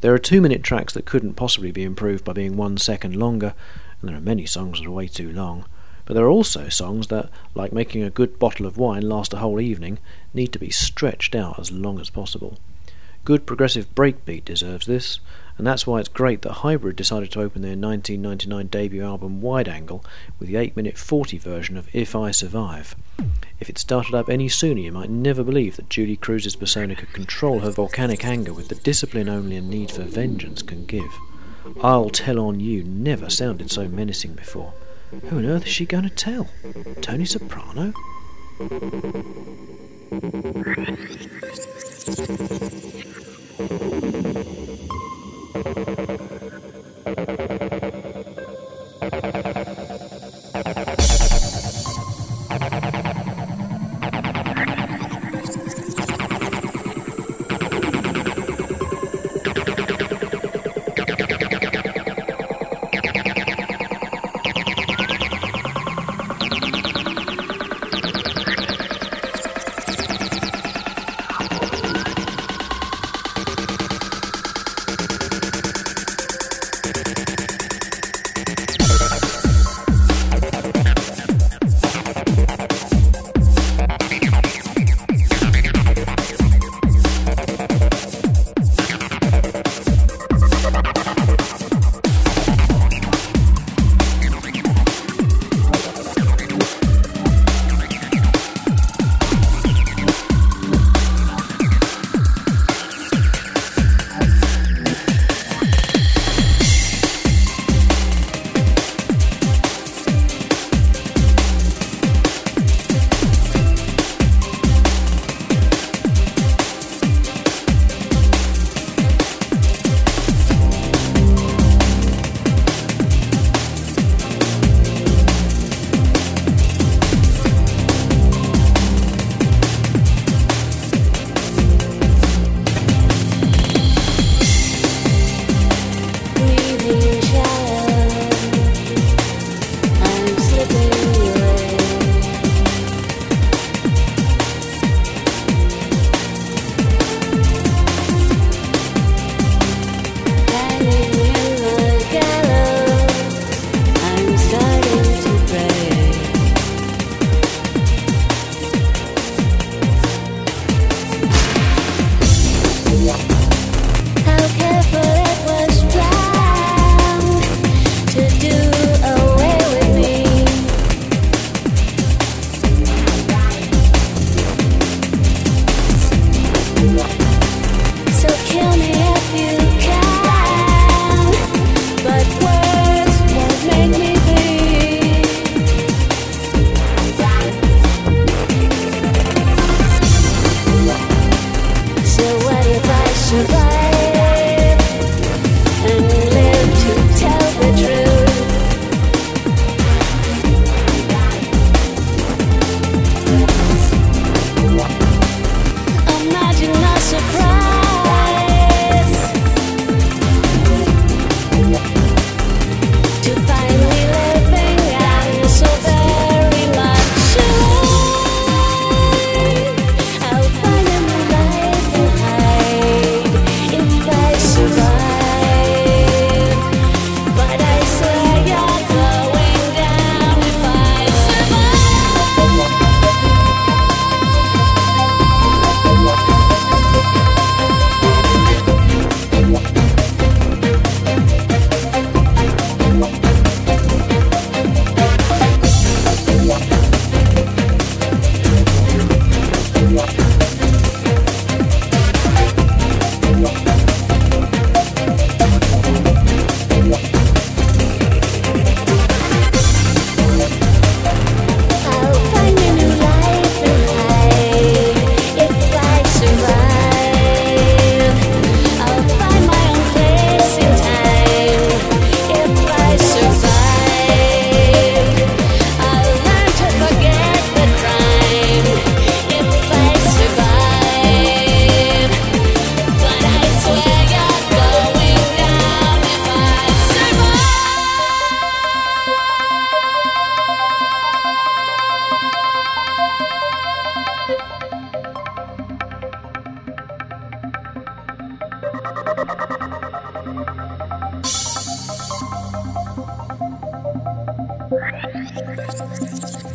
There are two minute tracks that couldn't possibly be improved by being one second longer, and there are many songs that are way too long. But there are also songs that, like making a good bottle of wine last a whole evening, need to be stretched out as long as possible. Good progressive breakbeat deserves this, and that's why it's great that Hybrid decided to open their 1999 debut album Wide Angle with the 8 minute 40 version of If I Survive. If it started up any sooner, you might never believe that Julee Cruise's persona could control her volcanic anger with the discipline only a need for vengeance can give. I'll tell on you never sounded so menacing before. Who on earth is she going to tell? Tony Soprano? Thank you. よろしくお願いします。